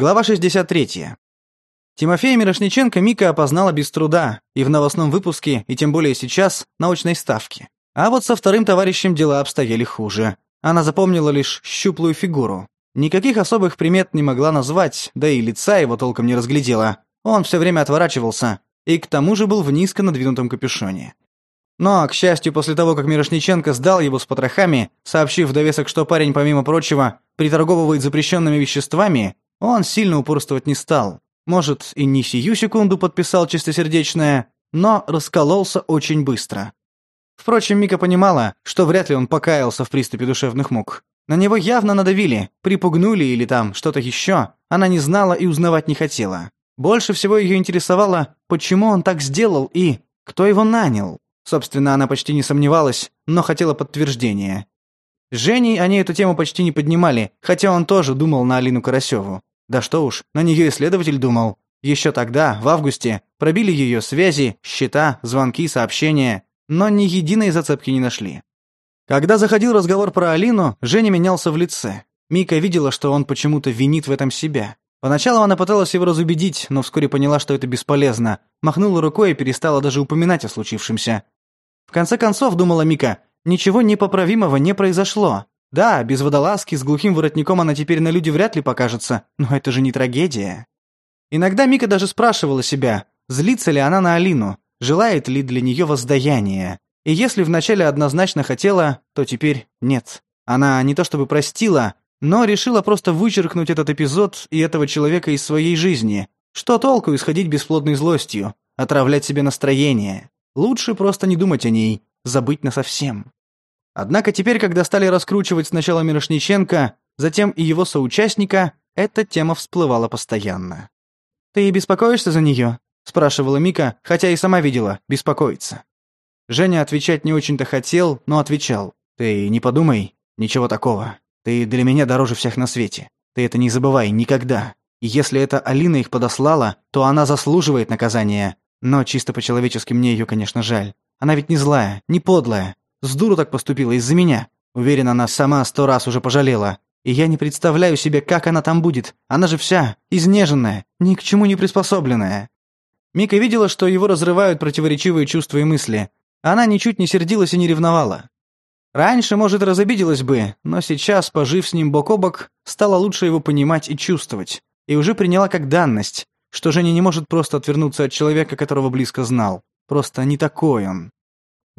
Глава 63. Тимофея Мирошниченко Мика опознала без труда и в новостном выпуске, и тем более сейчас, на очной ставке. А вот со вторым товарищем дела обстояли хуже. Она запомнила лишь щуплую фигуру. Никаких особых примет не могла назвать, да и лица его толком не разглядела. Он все время отворачивался, и к тому же был в низко надвинутом капюшоне. Но, к счастью, после того, как Мирошниченко сдал его с потрохами, сообщив в довесок, что парень, помимо прочего, приторговывает запрещенными веществами, он сильно упорствовать не стал. Может, и не сию секунду подписал чистосердечное, но раскололся очень быстро. Впрочем, Мика понимала, что вряд ли он покаялся в приступе душевных мук. На него явно надавили, припугнули или там что-то еще, она не знала и узнавать не хотела. Больше всего ее интересовало, почему он так сделал и кто его нанял. Собственно, она почти не сомневалась, но хотела подтверждения. С Женей они эту тему почти не поднимали, хотя он тоже думал на Алину Карасеву. Да что уж, на нее исследователь думал. Еще тогда, в августе, пробили ее связи, счета, звонки, сообщения, но ни единой зацепки не нашли. Когда заходил разговор про Алину, Женя менялся в лице. Мика видела, что он почему-то винит в этом себя. Поначалу она пыталась его разубедить, но вскоре поняла, что это бесполезно. Махнула рукой и перестала даже упоминать о случившемся. В конце концов, думала Мика, ничего непоправимого не произошло. Да, без водолазки, с глухим воротником она теперь на люди вряд ли покажется, но это же не трагедия. Иногда Мика даже спрашивала себя, злится ли она на Алину, желает ли для нее воздаяния. И если вначале однозначно хотела, то теперь нет. Она не то чтобы простила, но решила просто вычеркнуть этот эпизод и этого человека из своей жизни. Что толку исходить бесплодной злостью, отравлять себе настроение? Лучше просто не думать о ней, забыть насовсем. Однако теперь, когда стали раскручивать сначала Мирошниченко, затем и его соучастника, эта тема всплывала постоянно. «Ты беспокоишься за нее?» — спрашивала Мика, хотя и сама видела, беспокоиться. Женя отвечать не очень-то хотел, но отвечал. «Ты не подумай, ничего такого. Ты для меня дороже всех на свете. Ты это не забывай никогда. И если это Алина их подослала, то она заслуживает наказания. Но чисто по-человечески мне ее, конечно, жаль. Она ведь не злая, не подлая. С дуру так поступила из-за меня. Уверен, она сама сто раз уже пожалела. И я не представляю себе, как она там будет. Она же вся, изнеженная, ни к чему не приспособленная». Мика видела, что его разрывают противоречивые чувства и мысли. Она ничуть не сердилась и не ревновала. Раньше, может, разобиделась бы, но сейчас, пожив с ним бок о бок, стала лучше его понимать и чувствовать. И уже приняла как данность, что Женя не может просто отвернуться от человека, которого близко знал. Просто не такой он.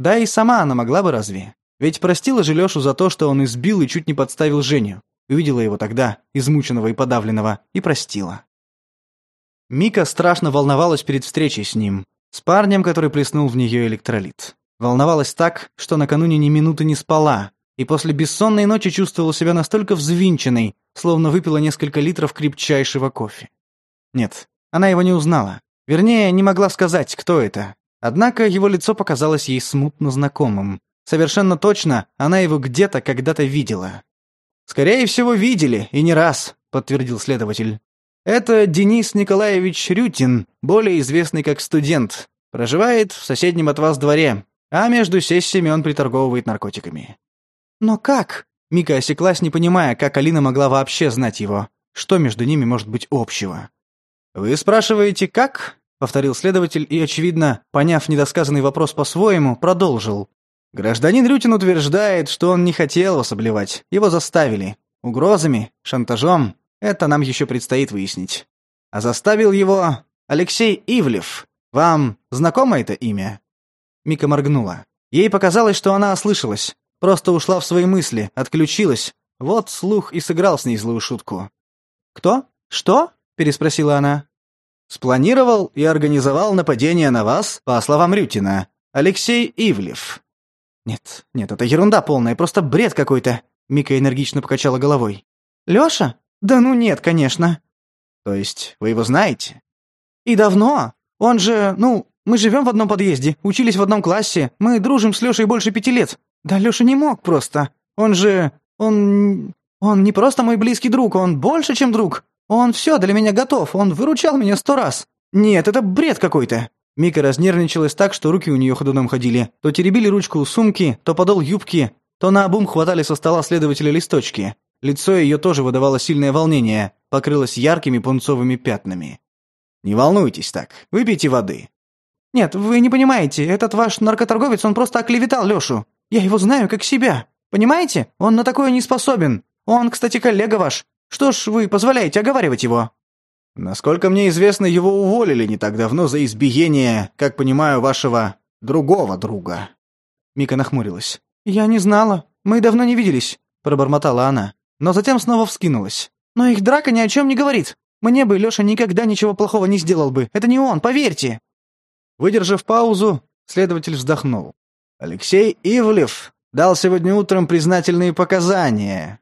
Да и сама она могла бы разве? Ведь простила же Лёшу за то, что он избил и чуть не подставил Женю. Увидела его тогда, измученного и подавленного, и простила. Мика страшно волновалась перед встречей с ним, с парнем, который плеснул в нее электролит. Волновалась так, что накануне ни минуты не спала, и после бессонной ночи чувствовала себя настолько взвинченной, словно выпила несколько литров крепчайшего кофе. Нет, она его не узнала. Вернее, не могла сказать, кто это, Однако его лицо показалось ей смутно знакомым. Совершенно точно, она его где-то когда-то видела. «Скорее всего, видели, и не раз», — подтвердил следователь. «Это Денис Николаевич Рютин, более известный как студент. Проживает в соседнем от вас дворе, а между сессиями он приторговывает наркотиками». «Но как?» — Мика осеклась, не понимая, как Алина могла вообще знать его. Что между ними может быть общего? «Вы спрашиваете, как?» повторил следователь и, очевидно, поняв недосказанный вопрос по-своему, продолжил. Гражданин Рютин утверждает, что он не хотел вас обливать. Его заставили. Угрозами, шантажом. Это нам еще предстоит выяснить. А заставил его Алексей Ивлев. Вам знакомо это имя? Мика моргнула. Ей показалось, что она ослышалась. Просто ушла в свои мысли, отключилась. Вот слух и сыграл с ней злую шутку. «Кто? Что?» – переспросила она. Спланировал и организовал нападение на вас, по словам Рютина, Алексей Ивлев. Нет, нет, это ерунда полная, просто бред какой-то. Мика энергично покачала головой. Лёша? Да ну нет, конечно. То есть вы его знаете? И давно. Он же, ну, мы живем в одном подъезде, учились в одном классе, мы дружим с Лёшей больше пяти лет. Да Лёша не мог просто. Он же... он... он не просто мой близкий друг, он больше, чем друг. Он все для меня готов, он выручал меня сто раз. Нет, это бред какой-то». Мика разнервничалась так, что руки у нее ходуном ходили. То теребили ручку у сумки, то подол юбки, то наобум хватали со стола следователя листочки. Лицо ее тоже выдавало сильное волнение, покрылось яркими пунцовыми пятнами. «Не волнуйтесь так, выпейте воды». «Нет, вы не понимаете, этот ваш наркоторговец, он просто оклеветал Лешу. Я его знаю как себя. Понимаете? Он на такое не способен. Он, кстати, коллега ваш. Что ж вы позволяете оговаривать его?» «Насколько мне известно, его уволили не так давно за избиение, как понимаю, вашего другого друга». Мика нахмурилась. «Я не знала. Мы давно не виделись», — пробормотала она. Но затем снова вскинулась. «Но их драка ни о чем не говорит. Мне бы Леша никогда ничего плохого не сделал бы. Это не он, поверьте». Выдержав паузу, следователь вздохнул. «Алексей Ивлев дал сегодня утром признательные показания».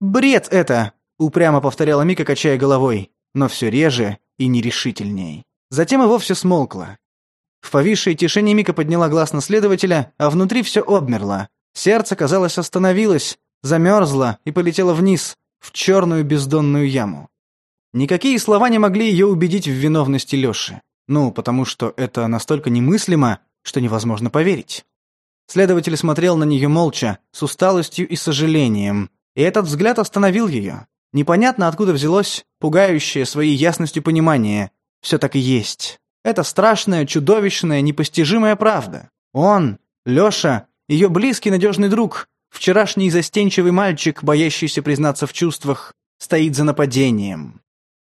«Бред это!» Упрямо повторяла Мика, качая головой, но все реже и нерешительней. Затем и вовсе смолкла. В повисшей тишине Мика подняла глаз на следователя, а внутри все обмерло. Сердце, казалось, остановилось, замерзло и полетело вниз, в черную бездонную яму. Никакие слова не могли ее убедить в виновности Лёши. Ну, потому что это настолько немыслимо, что невозможно поверить. Следователь смотрел на нее молча, с усталостью и сожалением, и этот взгляд остановил ее. Непонятно, откуда взялось пугающее своей ясностью понимание. Все так и есть. Это страшная, чудовищная, непостижимая правда. Он, Леша, ее близкий надежный друг, вчерашний застенчивый мальчик, боящийся признаться в чувствах, стоит за нападением.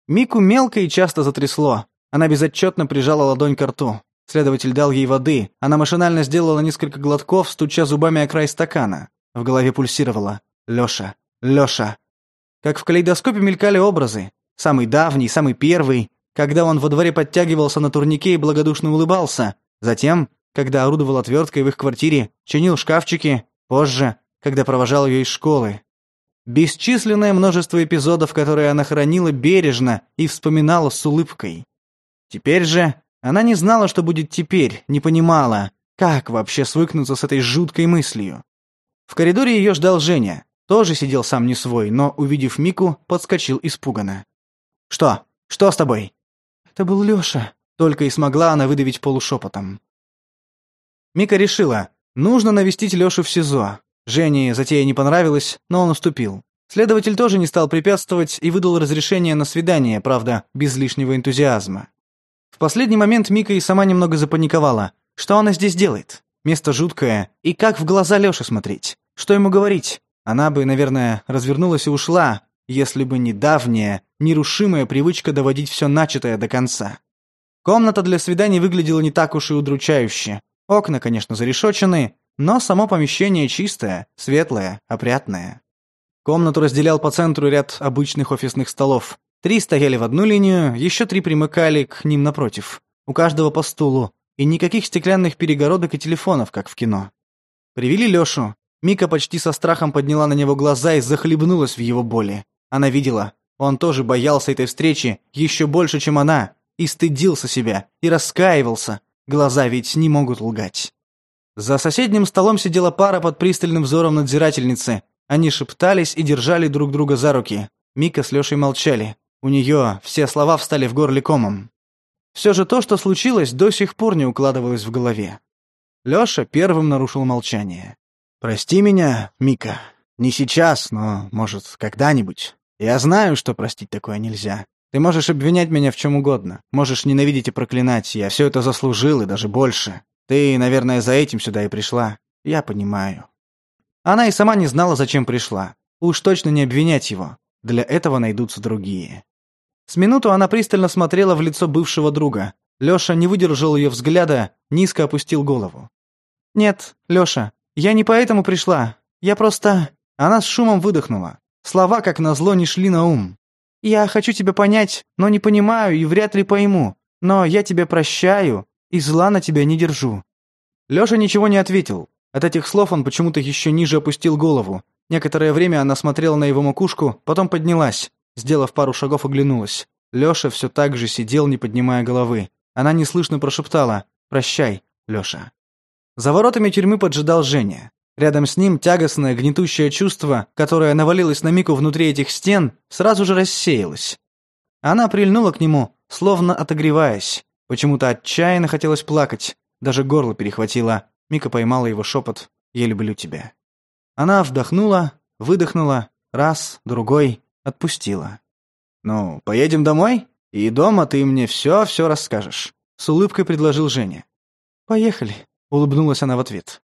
Мику мелко и часто затрясло. Она безотчетно прижала ладонь к рту. Следователь дал ей воды. Она машинально сделала несколько глотков, стуча зубами о край стакана. В голове пульсировала: «Лёша! Лёша! Как в калейдоскопе мелькали образы. Самый давний, самый первый, когда он во дворе подтягивался на турнике и благодушно улыбался. Затем, когда орудовал отверткой в их квартире, чинил шкафчики. Позже, когда провожал ее из школы. Бесчисленное множество эпизодов, которые она хранила бережно и вспоминала с улыбкой. Теперь же она не знала, что будет теперь, не понимала, как вообще свыкнуться с этой жуткой мыслью. В коридоре ее ждал Женя тоже сидел сам не свой, но, увидев Мику, подскочил испуганно. «Что? Что с тобой?» «Это был Лёша», — только и смогла она выдавить полушепотом. Мика решила, нужно навестить Лёшу в СИЗО. Жене затея не понравилась, но он уступил. Следователь тоже не стал препятствовать и выдал разрешение на свидание, правда, без лишнего энтузиазма. В последний момент Мика и сама немного запаниковала. Что она здесь делает? Место жуткое. И как в глаза Лёше смотреть? Что ему говорить? Она бы, наверное, развернулась и ушла, если бы не давняя, нерушимая привычка доводить все начатое до конца. Комната для свиданий выглядела не так уж и удручающе. Окна, конечно, зарешочены, но само помещение чистое, светлое, опрятное. Комнату разделял по центру ряд обычных офисных столов. Три стояли в одну линию, еще три примыкали к ним напротив. У каждого по стулу. И никаких стеклянных перегородок и телефонов, как в кино. Привели Лешу, Мика почти со страхом подняла на него глаза и захлебнулась в его боли. Она видела, он тоже боялся этой встречи еще больше, чем она, и стыдился себя, и раскаивался. Глаза ведь не могут лгать. За соседним столом сидела пара под пристальным взором надзирательницы. Они шептались и держали друг друга за руки. Мика с Лешей молчали. У нее все слова встали в горле комом. Все же то, что случилось, до сих пор не укладывалось в голове. Лёша первым нарушил молчание. «Прости меня, Мика. Не сейчас, но, может, когда-нибудь. Я знаю, что простить такое нельзя. Ты можешь обвинять меня в чем угодно. Можешь ненавидеть и проклинать. Я все это заслужил и даже больше. Ты, наверное, за этим сюда и пришла. Я понимаю». Она и сама не знала, зачем пришла. Уж точно не обвинять его. Для этого найдутся другие. С минуту она пристально смотрела в лицо бывшего друга. Лёша не выдержал её взгляда, низко опустил голову. «Нет, Лёша, я не поэтому пришла. Я просто...» Она с шумом выдохнула. Слова, как назло, не шли на ум. «Я хочу тебя понять, но не понимаю и вряд ли пойму. Но я тебя прощаю и зла на тебя не держу». Лёша ничего не ответил. От этих слов он почему-то ещё ниже опустил голову. Некоторое время она смотрела на его макушку, потом поднялась. Сделав пару шагов, оглянулась. Лёша всё так же сидел, не поднимая головы. Она неслышно прошептала «Прощай, Лёша». За воротами тюрьмы поджидал Женя. Рядом с ним тягостное, гнетущее чувство, которое навалилось на Мику внутри этих стен, сразу же рассеялось. Она прильнула к нему, словно отогреваясь. Почему-то отчаянно хотелось плакать, даже горло перехватило. Мика поймала его шепот «Я люблю тебя». Она вдохнула, выдохнула, раз, другой, отпустила. «Ну, поедем домой? И дома ты мне все-все расскажешь», — с улыбкой предложил Женя. «Поехали», улыбнулась она в ответ.